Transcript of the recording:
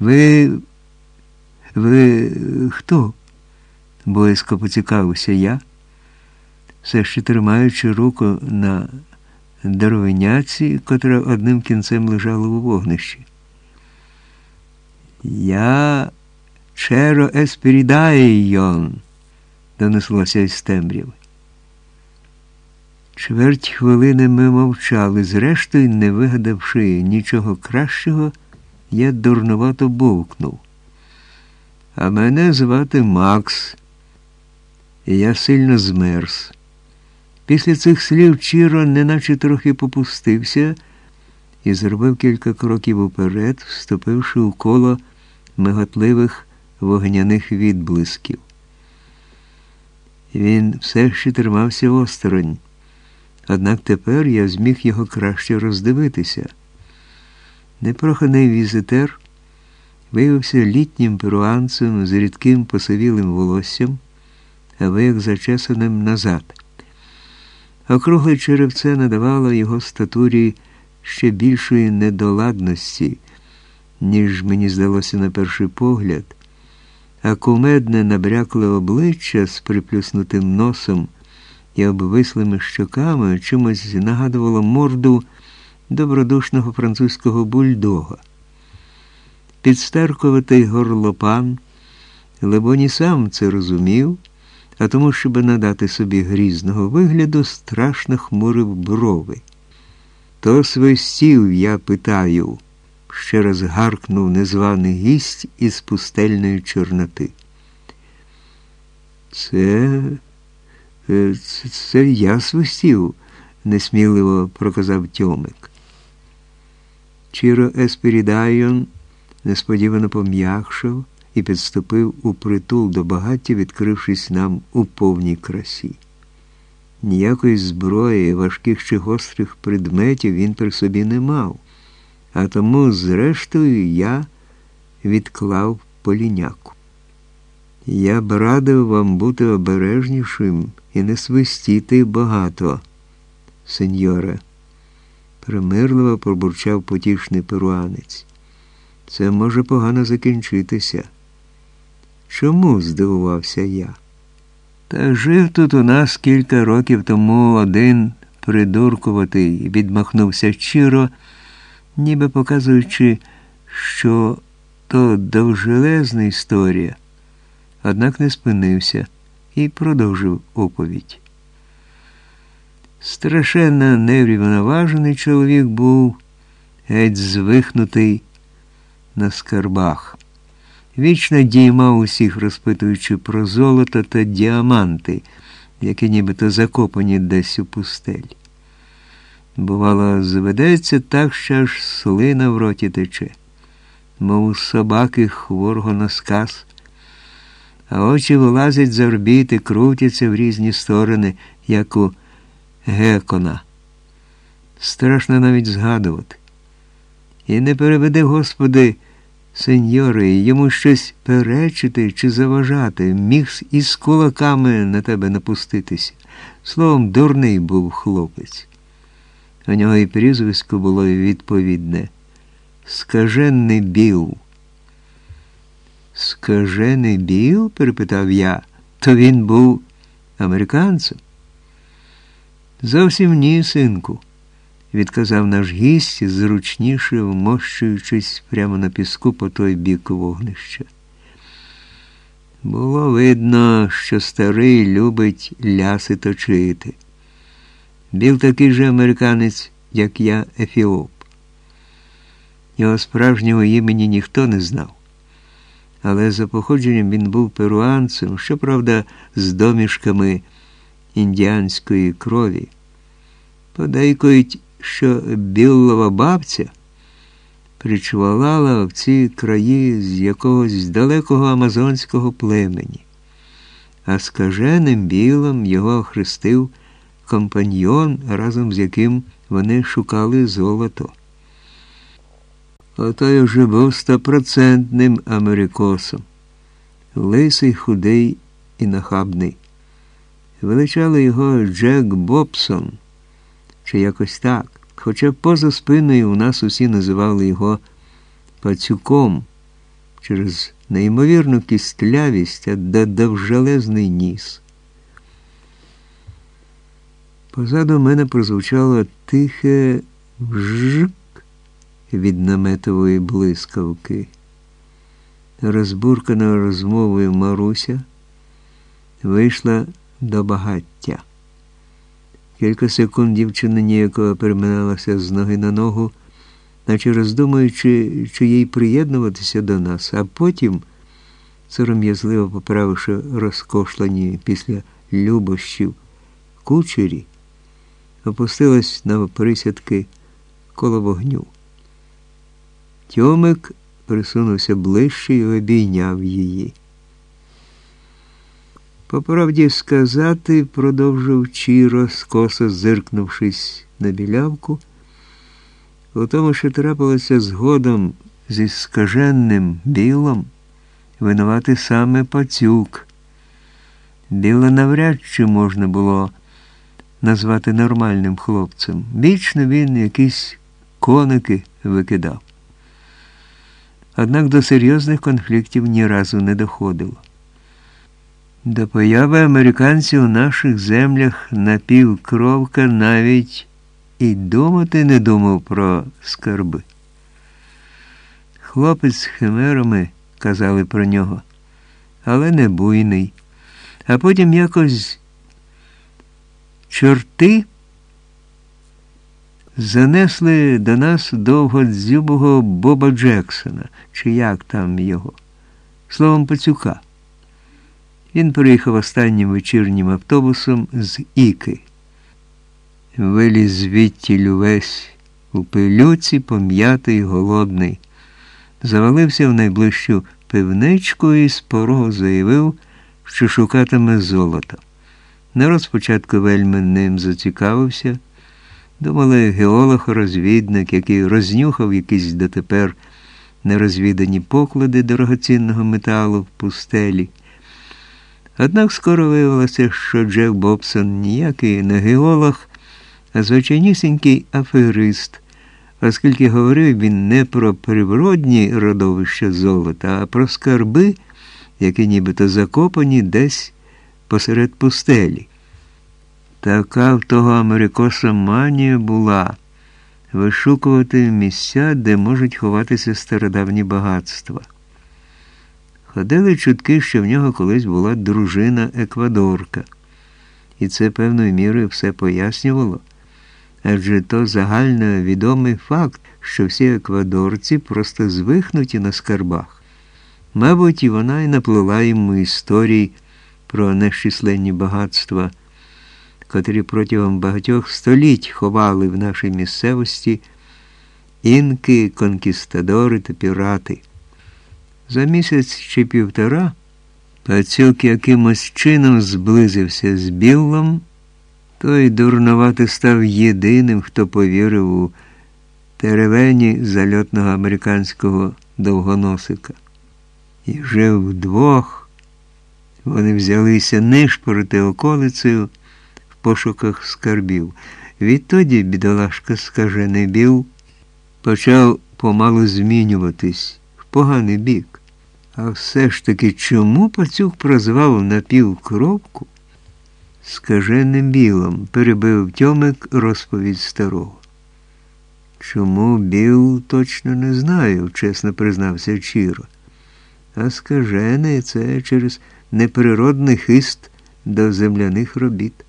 Ви. ви хто? боязко поцікавився я, все ще тримаючи руку на деревиняці, котра одним кінцем лежала у вогнищі. Я черо еспірідайон, донеслося із темряви. Чверть хвилини ми мовчали, зрештою, не вигадавши нічого кращого, я дурнувато бовкнув. А мене звати Макс, і я сильно змерз. Після цих слів Чіро неначе трохи попустився і зробив кілька кроків уперед, вступивши у коло миготливих вогняних відблисків. Він все ще тримався осторонь, однак тепер я зміг його краще роздивитися. Непроханий візитер виявився літнім перуанцем з рідким посивілим волоссям, а вияк зачесаним назад. Округле черевце надавало його статурі ще більшої недоладності, ніж мені здалося на перший погляд, а кумедне набрякле обличчя з приплюснутим носом і обвислими щоками чимось нагадувало морду добродушного французького бульдога. Підстеркуватий горлопан, либоні сам це розумів, а тому, щоб надати собі грізного вигляду, страшно хмурив брови. То свистів, я питаю, ще раз гаркнув незваний гість із пустельної чорноти. Це, е, це, це я свистів, несміливо проказав Тьомик. Чіро Еспірідайон несподівано пом'якшав і підступив у притул до багаття, відкрившись нам у повній красі. Ніякої зброї, важких чи гострих предметів він при собі не мав, а тому, зрештою, я відклав поліняку. Я б радив вам бути обережнішим і не свистіти багато, сеньоре, примирливо пробурчав потішний перуанець. Це може погано закінчитися. Чому? здивувався я. Та жив тут у нас кілька років тому один придуркуватий, відмахнувся щиро, ніби показуючи, що то довжелезна історія, однак не спинився і продовжив оповідь. Страшенно неврівноважений чоловік був, геть звихнутий на скарбах. Вічно діймав усіх, розпитуючи про золото та діаманти, які нібито закопані десь у пустелі. Бувало, зведеться так, що аж слина в роті тече, мов у собаки хворого на сказ, а очі вилазять з орбіти, крутяться в різні сторони, як у гекона. Страшно навіть згадувати. І не переведи, Господи, Сеньори, йому щось перечити чи заважати, міг із кулаками на тебе напуститися. Словом, дурний був хлопець. У нього і прізвисько було відповідне. Скажений біл. Скажений біл? перепитав я, то він був американцем. Зовсім ні, синку відказав наш гість, зручніше вмощуючись прямо на піску по той бік вогнища. Було видно, що старий любить ляси точити. Біл такий же американець, як я, Ефіоп. Його справжнього імені ніхто не знав. Але за походженням він був перуанцем, щоправда, з домішками індіанської крові. Подейкують що біллова бабця причвалала в ці краї з якогось далекого амазонського племені, а скаженим білом його охрестив компаньйон, разом з яким вони шукали золото. Отой уже був стопроцентним америкосом, лисий, худий і нахабний. Величали його Джек Бобсон чи якось так. Хоча поза спиною у нас усі називали його пацюком, через неймовірну кістлявість а довжелезний ніс. Позаду мене прозвучало тихе вжик від наметової блискавки. Розбуркана розмовою Маруся вийшла до багаття. Кілька секунд дівчина ніяково переминалася з ноги на ногу, наче роздумуючи, чи їй приєднуватися до нас, а потім, сором'язливо поправивши розкошлені після любощів кучері, опустилась на присядки коло вогню. Тьомик присунувся ближче і обійняв її. По правді сказати, продовжив Чіро, скосо зиркнувшись на білявку, у тому, що трапилося згодом зі скаженним білом, винувати саме пацюк. Біла навряд чи можна було назвати нормальним хлопцем. Вічно він якісь коники викидав. Однак до серйозних конфліктів ні разу не доходило. До появи американців у наших землях напівкровка навіть і думати не думав про скарби. Хлопець з химерами казали про нього, але не буйний. А потім якось чорти занесли до нас довгодзюбого Боба Джексона, чи як там його, словом пацюка. Він приїхав останнім вечірнім автобусом з Іки. Виліз звідтіль увесь у пилюці, пом'ятий, голодний. Завалився в найближчу пивничку і з порогу заявив, що шукатиме золото. Народ спочатку вельми ним зацікавився. Думали, геолог-розвідник, який рознюхав якісь дотепер нерозвідані поклади дорогоцінного металу в пустелі. Однак скоро виявилося, що Джек Бобсон ніякий не геолог, а звичайнісінький аферист, оскільки говорив він не про природні родовища золота, а про скарби, які нібито закопані десь посеред пустелі. Така в того Америкоса манія була вишукувати місця, де можуть ховатися стародавні багатства. Ходили чутки, що в нього колись була дружина Еквадорка, і це певною мірою все пояснювало, адже то загально відомий факт, що всі еквадорці просто звихнуті на скарбах. Мабуть, і вона й наплила йому історій про нещисленні багатства, котрі протягом багатьох століть ховали в нашій місцевості інки, конкістадори та пірати. За місяць чи півтора пацюк якимось чином зблизився з Біллом, той дурнувати став єдиним, хто повірив у теревені зальотного американського довгоносика. І жив вдвох. Вони взялися нишпорити околицею в пошуках скарбів. Відтоді бідолашка скажений біл почав помалу змінюватись в поганий бік. А все ж таки чому пацюк прозвав напівкровку скаженим білом, перебив тьомик розповідь старого. Чому біл точно не знаю, чесно признався Чіро. А скажений це через неприродний хист до земляних робіт.